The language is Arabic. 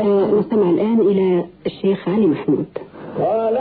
نستمع الآن إلى الشيخ علي محمود. قال